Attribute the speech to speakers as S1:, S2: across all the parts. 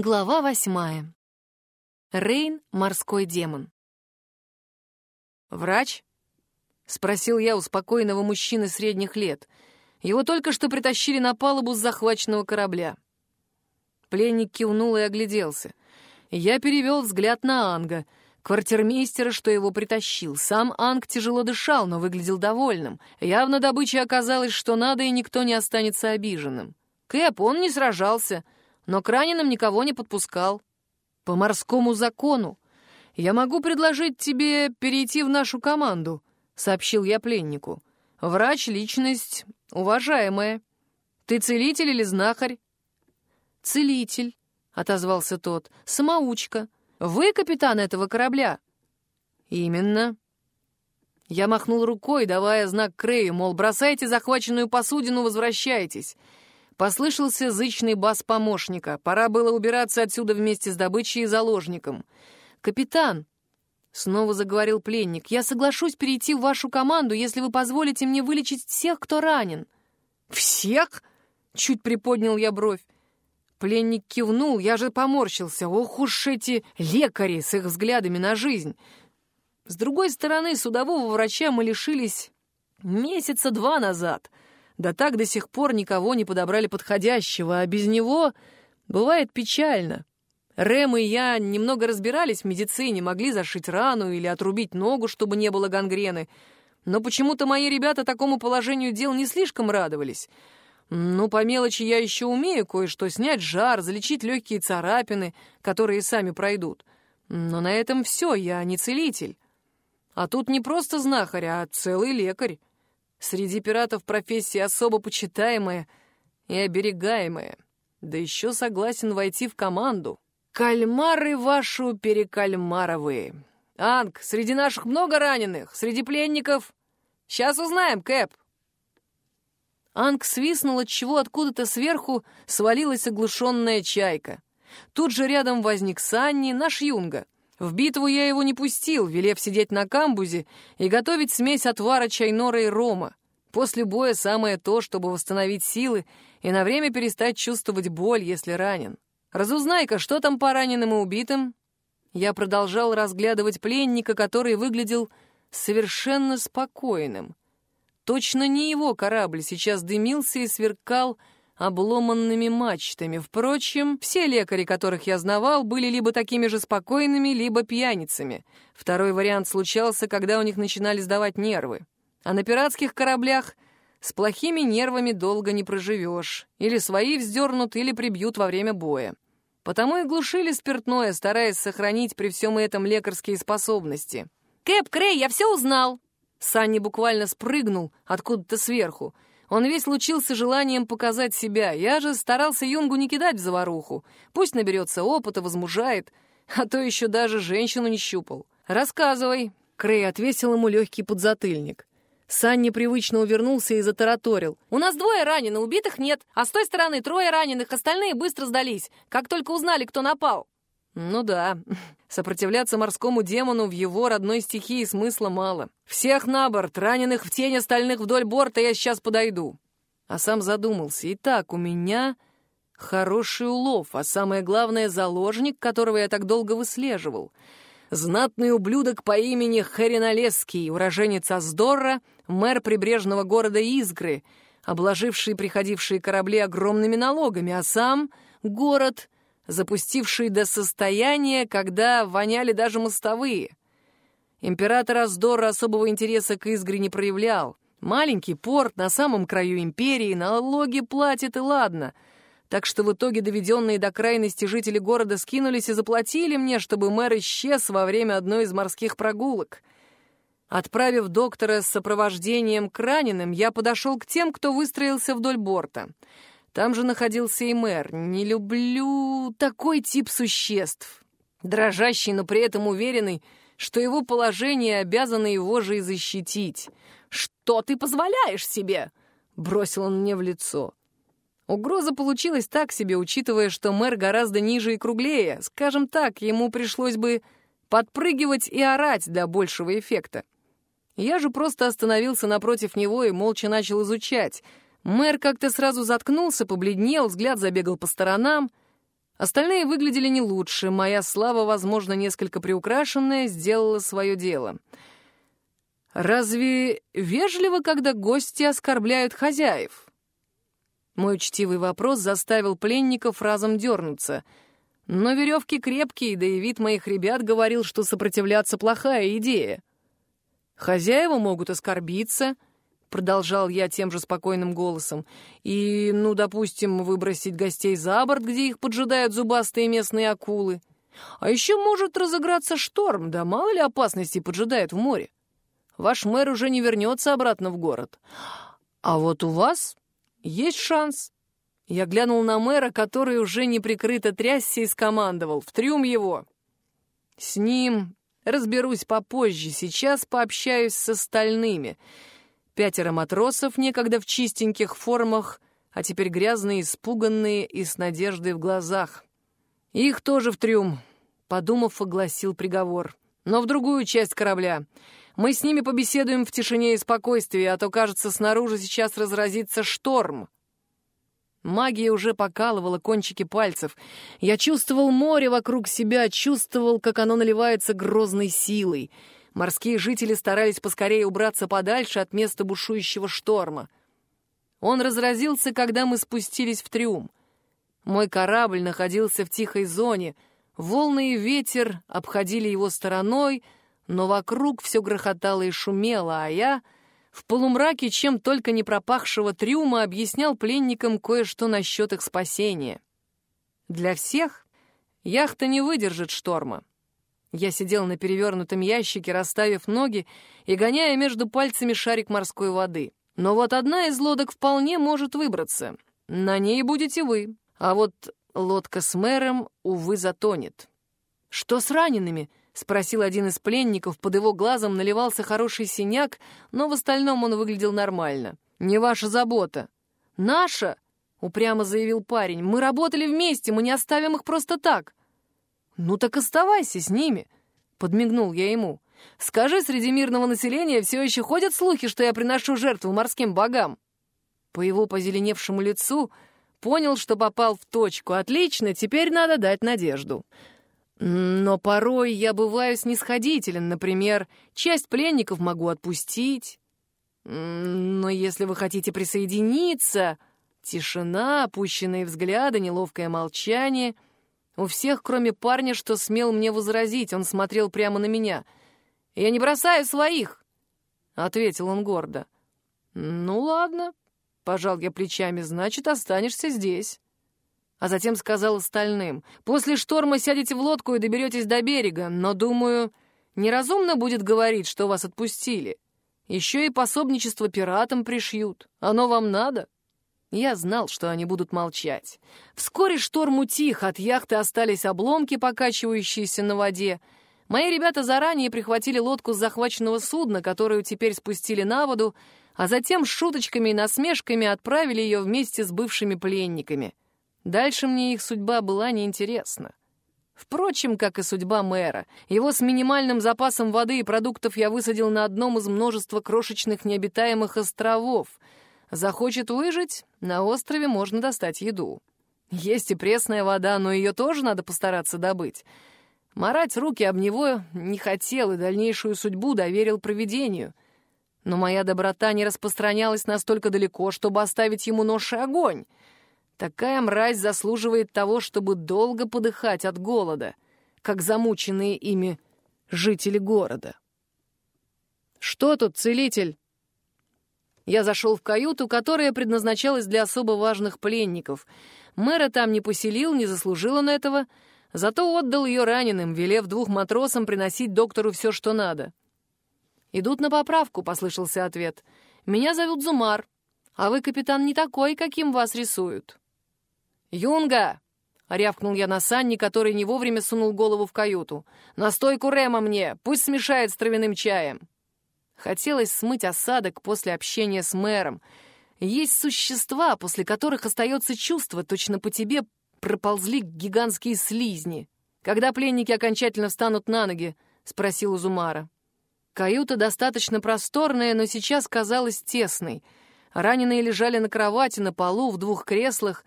S1: Глава восьмая. Рейн — морской демон.
S2: «Врач?» — спросил я у спокойного мужчины средних лет. Его только что притащили на палубу с захваченного корабля. Пленник кивнул и огляделся. Я перевел взгляд на Анга, квартирмейстера, что его притащил. Сам Анг тяжело дышал, но выглядел довольным. Явно добыча оказалась, что надо, и никто не останется обиженным. Кэп, он не сражался — но к раненым никого не подпускал. По морскому закону я могу предложить тебе перейти в нашу команду, сообщил я пленнику. Врач — личность уважаемая. Ты целитель или знахарь? Целитель, отозвался тот, самоучка. Вы капитан этого корабля? Именно. Я махнул рукой, давая знак Крею, мол, бросайте захваченную посудину, возвращайтесь. Послышался зычный бас помощника. Пора было убираться отсюда вместе с добычей и заложником. «Капитан!» — снова заговорил пленник. «Я соглашусь перейти в вашу команду, если вы позволите мне вылечить всех, кто ранен». «Всех?» — чуть приподнял я бровь. Пленник кивнул, я же поморщился. Ох уж эти лекари с их взглядами на жизнь. С другой стороны, судового врача мы лишились месяца два назад — да так до сих пор никого не подобрали подходящего, а без него бывает печально. Рэм и я немного разбирались в медицине, могли зашить рану или отрубить ногу, чтобы не было гангрены. Но почему-то мои ребята такому положению дел не слишком радовались. Ну, по мелочи я еще умею кое-что снять жар, залечить легкие царапины, которые сами пройдут. Но на этом все, я не целитель. А тут не просто знахарь, а целый лекарь. Среди пиратов профессия особо почитаемая и оберегаемая. Да еще согласен войти в команду. Кальмары вашу перекальмаровые. Анг, среди наших много раненых, среди пленников. Сейчас узнаем, Кэп. Анг свистнул, отчего откуда-то сверху свалилась оглушенная чайка. Тут же рядом возник Санни, наш юнга — в битву я его не пустил, велев сидеть на камбузе и готовить смесь отвара чайнора и рома. После боя самое то, чтобы восстановить силы и на время перестать чувствовать боль, если ранен. Разузнай-ка, что там по раненым и убитым?» Я продолжал разглядывать пленника, который выглядел совершенно спокойным. Точно не его корабль сейчас дымился и сверкал обломанными мачтами. Впрочем, все лекари, которых я знавал, были либо такими же спокойными, либо пьяницами. Второй вариант случался, когда у них начинали сдавать нервы. А на пиратских кораблях с плохими нервами долго не проживешь. Или свои вздернут, или прибьют во время боя. Потому и глушили спиртное, стараясь сохранить при всем этом лекарские способности. «Кэп, Крей, я все узнал!» Санни буквально спрыгнул откуда-то сверху — он весь лучился желанием показать себя. Я же старался Юнгу не кидать в заваруху. Пусть наберется опыта, возмужает. А то еще даже женщину не щупал. «Рассказывай». Крей отвесил ему легкий подзатыльник. Сан непривычно увернулся и затараторил. «У нас двое раненых, убитых нет, а с той стороны трое раненых, остальные быстро сдались, как только узнали, кто напал». Ну да, сопротивляться морскому демону в его родной стихии смысла мало. Всех на борт, раненых в тень остальных вдоль борта я сейчас подойду. А сам задумался. Итак, у меня хороший улов, а самое главное — заложник, которого я так долго выслеживал. Знатный ублюдок по имени Хериналесский, уроженец Аздорра, мэр прибрежного города Изгры, обложивший приходившие корабли огромными налогами, а сам — город — запустивший до состояния, когда воняли даже мостовые. Император Аздора особого интереса к Изгре не проявлял. Маленький порт на самом краю империи, налоги платит и ладно. Так что в итоге доведенные до крайности жители города скинулись и заплатили мне, чтобы мэр исчез во время одной из морских прогулок. Отправив доктора с сопровождением к раненым, я подошел к тем, кто выстроился вдоль борта — там же находился и мэр. Не люблю такой тип существ. Дрожащий, но при этом уверенный, что его положение обязано его же и защитить. «Что ты позволяешь себе?» — бросил он мне в лицо. Угроза получилась так себе, учитывая, что мэр гораздо ниже и круглее. Скажем так, ему пришлось бы подпрыгивать и орать для большего эффекта. Я же просто остановился напротив него и молча начал изучать — Мэр как-то сразу заткнулся, побледнел, взгляд забегал по сторонам, Остальные выглядели не лучше. Моя слава, возможно, несколько приукрашенная, сделала свое дело. Разве вежливо, когда гости оскорбляют хозяев? Мой учтивый вопрос заставил пленников разом дернуться. Но веревки крепкие, да и вид моих ребят говорил, что сопротивляться плохая идея. Хозяева могут оскорбиться —— продолжал я тем же спокойным голосом, «и, ну, допустим, выбросить гостей за борт, где их поджидают зубастые местные акулы. А еще может разыграться шторм, да мало ли опасностей поджидает в море. Ваш мэр уже не вернется обратно в город. А вот у вас есть шанс». Я глянул на мэра, который уже неприкрыто трясся и скомандовал. «В трюм его!» «С ним разберусь попозже, сейчас пообщаюсь с остальными». Пятеро матросов, некогда в чистеньких формах, а теперь грязные, испуганные и с надеждой в глазах. Их тоже в трюм, подумав, огласил приговор. Но в другую часть корабля. Мы с ними побеседуем в тишине и спокойствии, а то, кажется, снаружи сейчас разразится шторм. Магия уже покалывала кончики пальцев. Я чувствовал море вокруг себя, чувствовал, как оно наливается грозной силой — Морские жители старались поскорее убраться подальше от места бушующего шторма. Он разразился, когда мы спустились в трюм. Мой корабль находился в тихой зоне, волны и ветер обходили его стороной, но вокруг все грохотало и шумело, а я в полумраке, чем только не пропахшего трюма, объяснял пленникам кое-что насчет их спасения. Для всех яхта не выдержит шторма. Я сидел на перевернутом ящике, расставив ноги и гоняя между пальцами шарик морской воды. Но вот одна из лодок вполне может выбраться. На ней будете вы. А вот лодка с мэром, увы, затонет. «Что с ранеными?» — спросил один из пленников. Под его глазом наливался хороший синяк, но в остальном он выглядел нормально. «Не ваша забота». «Наша?» — упрямо заявил парень. «Мы работали вместе, мы не оставим их просто так». «Ну так оставайся с ними», — подмигнул я ему. «Скажи, среди мирного населения все еще ходят слухи, что я приношу жертву морским богам?» По его позеленевшему лицу понял, что попал в точку. «Отлично, теперь надо дать надежду». Но порой я бываю снисходителен. Например, часть пленников могу отпустить. Но если вы хотите присоединиться... Тишина, опущенные взгляды, неловкое молчание — у всех, кроме парня, что смел мне возразить, он смотрел прямо на меня. «Я не бросаю своих!» — ответил он гордо. «Ну ладно», — пожал я плечами, — «значит, останешься здесь». А затем сказал остальным, «После шторма сядете в лодку и доберетесь до берега, но, думаю, неразумно будет говорить, что вас отпустили. Еще и пособничество пиратам пришьют. Оно вам надо?» Я знал, что они будут молчать. Вскоре шторм утих, от яхты остались обломки, покачивающиеся на воде. Мои ребята заранее прихватили лодку с захваченного судна, которую теперь спустили на воду, а затем с шуточками и насмешками отправили ее вместе с бывшими пленниками. Дальше мне их судьба была неинтересна. Впрочем, как и судьба мэра. Его с минимальным запасом воды и продуктов я высадил на одном из множества крошечных необитаемых островов — Захочет выжить, на острове можно достать еду. Есть и пресная вода, но ее тоже надо постараться добыть. Марать руки об него не хотел и дальнейшую судьбу доверил провидению. Но моя доброта не распространялась настолько далеко, чтобы оставить ему нож и огонь. Такая мразь заслуживает того, чтобы долго подыхать от голода, как замученные ими жители города. «Что тут, целитель?» Я зашел в каюту, которая предназначалась для особо важных пленников. Мэра там не поселил, не заслужил он этого, зато отдал ее раненым, велев двух матросам приносить доктору все, что надо. «Идут на поправку», — послышался ответ. «Меня зовут Зумар, а вы, капитан, не такой, каким вас рисуют». «Юнга!» — рявкнул я на Санни, который не вовремя сунул голову в каюту. «Настойку Рема мне! Пусть смешает с травяным чаем!» Хотелось смыть осадок после общения с мэром. Есть существа, после которых остается чувство, точно по тебе проползли гигантские слизни. «Когда пленники окончательно встанут на ноги?» — спросил Узумара. Каюта достаточно просторная, но сейчас казалась тесной. Раненые лежали на кровати, на полу, в двух креслах.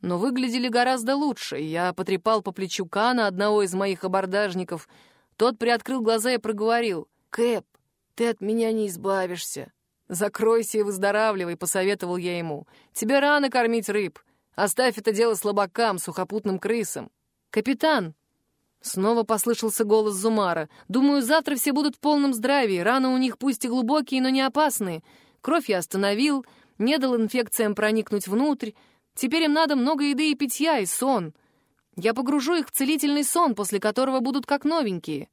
S2: но выглядели гораздо лучше. Я потрепал по плечу Кана, одного из моих абордажников. Тот приоткрыл глаза и проговорил. «Кэп, ты от меня не избавишься». «Закройся и выздоравливай», — посоветовал я ему. «Тебе рано кормить рыб. Оставь это дело слабакам, сухопутным крысам». «Капитан!» Снова послышался голос Зумара. «Думаю, завтра все будут в полном здравии. Раны у них пусть и глубокие, но не опасные. Кровь я остановил, не дал инфекциям проникнуть внутрь. Теперь им надо много еды и питья, и сон. Я погружу их в целительный сон, после которого будут как новенькие.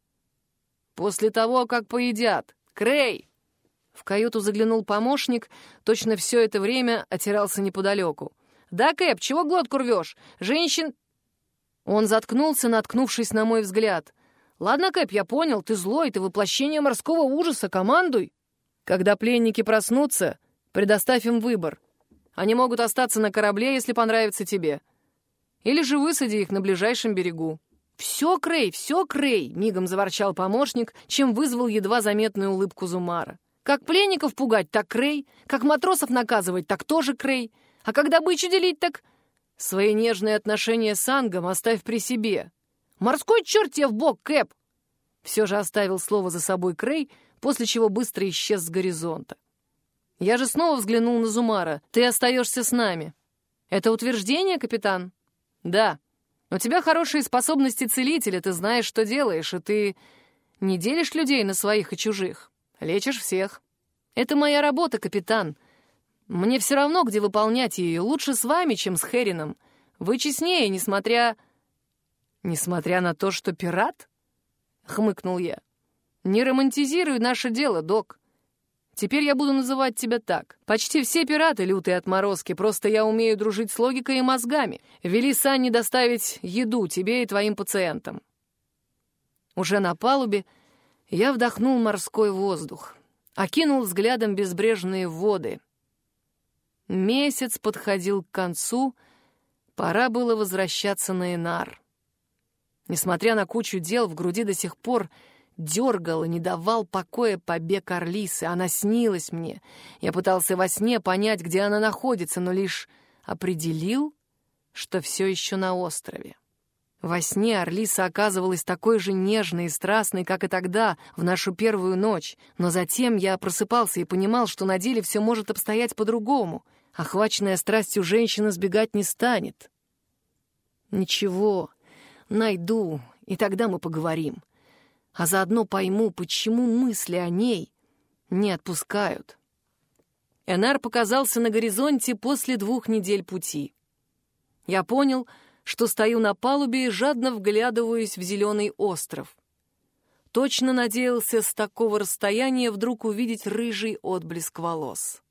S2: После того, как поедят. Крей!» В каюту заглянул помощник, точно все это время отирался неподалеку. «Да, Кэп, чего глотку рвешь? Женщин...» Он заткнулся, наткнувшись на мой взгляд. «Ладно, Кэп, я понял, ты злой, ты воплощение морского ужаса, командуй!» «Когда пленники проснутся, предоставь им выбор. Они могут остаться на корабле, если понравится тебе. Или же высади их на ближайшем берегу». «Все, Крей, все, Крей!» — мигом заворчал помощник, чем вызвал едва заметную улыбку Зумара. «Как пленников пугать, так Крей. Как матросов наказывать, так тоже Крей. А когда бычу делить, так...» «Свои нежные отношения с Ангом оставь при себе. Морской черт тебе в бок, Кэп!» Все же оставил слово за собой Крей, после чего быстро исчез с горизонта. Я же снова взглянул на Зумара. «Ты остаешься с нами». «Это утверждение, капитан?» «Да. У тебя хорошие способности целителя, ты знаешь, что делаешь, и ты не делишь людей на своих и чужих. Лечишь всех. Это моя работа, капитан. Мне все равно, где выполнять ее. Лучше с вами, чем с Херином. Вы честнее, несмотря... Несмотря на то, что пират?» — хмыкнул я. «Не романтизируй наше дело, док. Теперь я буду называть тебя так. Почти все пираты — лютые отморозки, просто я умею дружить с логикой и мозгами. Вели Санни доставить еду тебе и твоим пациентам». Уже на палубе я вдохнул морской воздух, окинул взглядом безбрежные воды. Месяц подходил к концу, пора было возвращаться на Инар. Несмотря на кучу дел, в груди до сих пор — дергал и не давал покоя побег Орлисы. Она снилась мне. Я пытался во сне понять, где она находится, но лишь определил, что все еще на острове. Во сне Орлиса оказывалась такой же нежной и страстной, как и тогда, в нашу первую ночь, но затем я просыпался и понимал, что на деле все может обстоять по-другому. Охваченная страстью женщина сбегать не станет. Ничего, найду, и тогда мы поговорим а заодно пойму, почему мысли о ней не отпускают. Энар показался на горизонте после двух недель пути. Я понял, что стою на палубе и жадно вглядываюсь в зеленый остров. Точно надеялся с такого расстояния вдруг увидеть рыжий отблеск волос.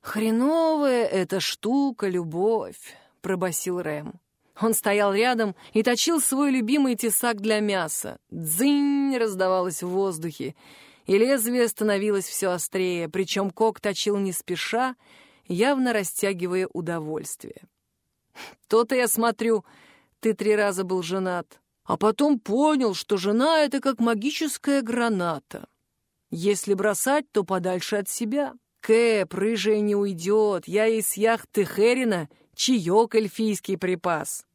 S2: «Хреновая эта штука, любовь», — пробасил Рэм. Он стоял рядом и точил свой любимый тесак для мяса. «Дзынь!» раздавалось в воздухе, и лезвие становилось все острее, причем кок точил не спеша, явно растягивая удовольствие. «То-то я смотрю, ты три раза был женат, а потом понял, что жена — это как магическая граната. Если бросать, то подальше от себя. Кэп, рыжая не уйдет, я из яхты Херина — чаек эльфийский припас.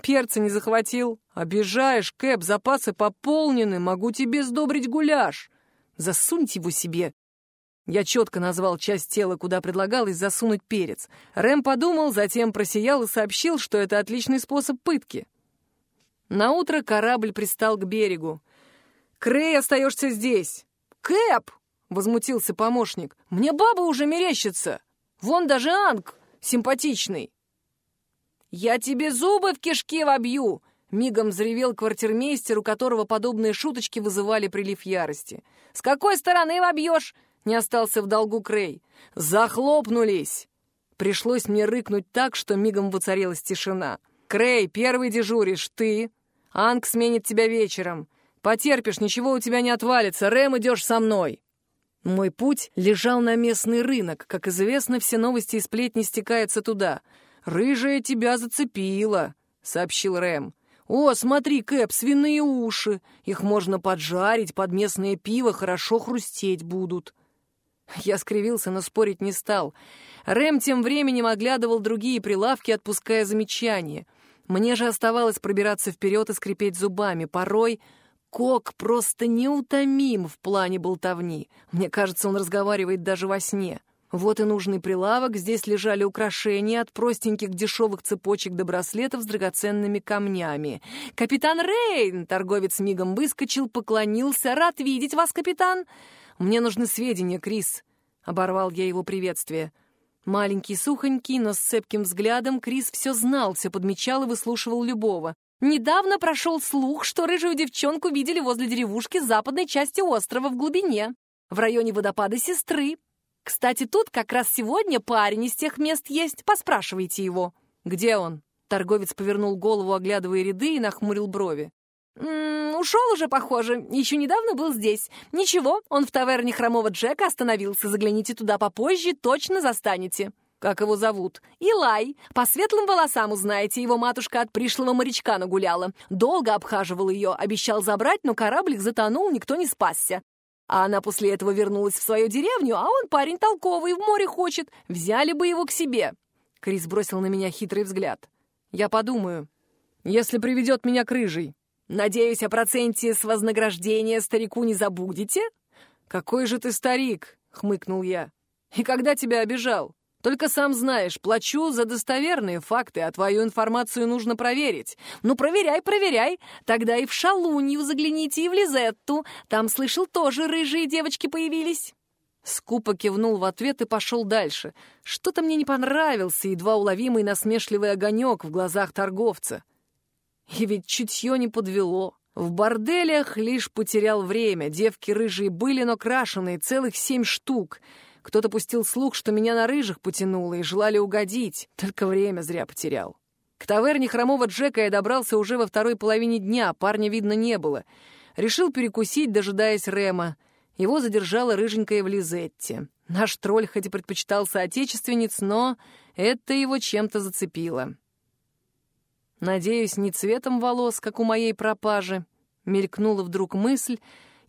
S2: Перца не захватил? Обижаешь, Кэп, запасы пополнены, могу тебе сдобрить гуляш. Засуньте его себе. Я четко назвал часть тела, куда предлагалось засунуть перец. Рэм подумал, затем просиял и сообщил, что это отличный способ пытки. На утро корабль пристал к берегу. «Крей, остаешься здесь!» «Кэп!» — возмутился помощник. «Мне баба уже мерещится! Вон даже Анг симпатичный!» «Я тебе зубы в кишке вобью!» — мигом взревел квартирмейстер, у которого подобные шуточки вызывали прилив ярости. «С какой стороны вобьешь?» — не остался в долгу Крей. «Захлопнулись!» Пришлось мне рыкнуть так, что мигом воцарилась тишина. «Крей, первый дежуришь, ты. Анг сменит тебя вечером. Потерпишь, ничего у тебя не отвалится. Рэм, идешь со мной». Мой путь лежал на местный рынок. Как известно, все новости и сплетни стекаются туда — «Рыжая тебя зацепила», — сообщил Рэм. «О, смотри, Кэп, свиные уши. Их можно поджарить, под местное пиво хорошо хрустеть будут». Я скривился, но спорить не стал. Рэм тем временем оглядывал другие прилавки, отпуская замечания. Мне же оставалось пробираться вперед и скрипеть зубами. Порой Кок просто неутомим в плане болтовни. Мне кажется, он разговаривает даже во сне. Вот и нужный прилавок, здесь лежали украшения от простеньких дешевых цепочек до браслетов с драгоценными камнями. «Капитан Рейн!» — торговец мигом выскочил, поклонился. «Рад видеть вас, капитан!» «Мне нужны сведения, Крис!» — оборвал я его приветствие. Маленький, сухонький, но с цепким взглядом Крис все знал, все подмечал и выслушивал любого. Недавно прошел слух, что рыжую девчонку видели возле деревушки западной части острова в глубине, в районе водопада сестры. Кстати, тут как раз сегодня парень из тех мест есть, поспрашивайте его. Где он? Торговец повернул голову, оглядывая ряды, и нахмурил брови. «М -м, ушел уже, похоже. Еще недавно был здесь. Ничего, он в таверне Хромого Джека остановился. Загляните туда попозже, точно застанете. Как его зовут? Илай. По светлым волосам узнаете, его матушка от пришлого морячка нагуляла. Долго обхаживал ее, обещал забрать, но кораблик затонул, никто не спасся. А она после этого вернулась в свою деревню, а он парень толковый, в море хочет. Взяли бы его к себе. Крис бросил на меня хитрый взгляд. Я подумаю. Если приведет меня к рыжей. Надеюсь, о проценте с вознаграждения старику не забудете? Какой же ты старик, хмыкнул я. И когда тебя обижал? Только сам знаешь, плачу за достоверные факты, а твою информацию нужно проверить. Ну, проверяй, проверяй. Тогда и в Шалунью загляните, и в Лизетту. Там, слышал, тоже рыжие девочки появились». Скупо кивнул в ответ и пошел дальше. Что-то мне не понравился едва уловимый насмешливый огонек в глазах торговца. И ведь чутье не подвело. В борделях лишь потерял время. Девки рыжие были, но крашеные, целых семь штук — кто-то пустил слух, что меня на рыжих потянуло и желали угодить. Только время зря потерял. К таверне хромого Джека я добрался уже во второй половине дня, парня видно не было. Решил перекусить, дожидаясь Рема. Его задержала рыженькая в Лизетте. Наш тролль хоть и предпочитал соотечественниц, но это его чем-то зацепило. Надеюсь, не цветом волос, как у моей пропажи. Мелькнула вдруг мысль,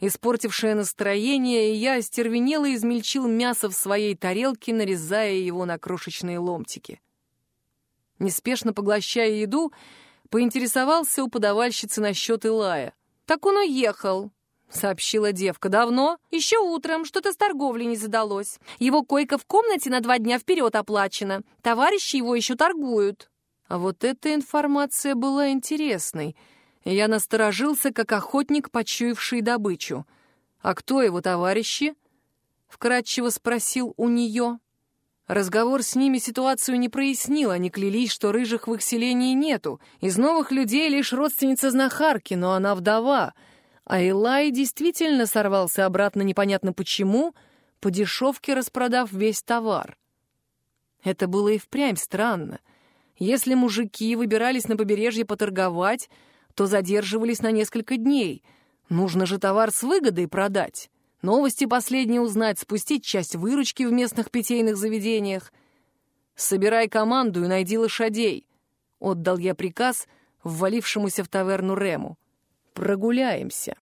S2: испортившее настроение, и я остервенело измельчил мясо в своей тарелке, нарезая его на крошечные ломтики. Неспешно поглощая еду, поинтересовался у подавальщицы насчет Илая. «Так он уехал», — сообщила девка. «Давно? Еще утром. Что-то с торговлей не задалось. Его койка в комнате на два дня вперед оплачена. Товарищи его еще торгуют». А вот эта информация была интересной — я насторожился, как охотник, почуявший добычу. «А кто его товарищи?» — вкратчиво спросил у нее. Разговор с ними ситуацию не прояснил, они клялись, что рыжих в их селении нету. Из новых людей лишь родственница знахарки, но она вдова. А Элай действительно сорвался обратно непонятно почему, по дешевке распродав весь товар. Это было и впрямь странно. Если мужики выбирались на побережье поторговать, то задерживались на несколько дней. Нужно же товар с выгодой продать. Новости последние узнать, спустить часть выручки в местных питейных заведениях. «Собирай команду и найди лошадей», — отдал я приказ ввалившемуся в таверну Рему. «Прогуляемся».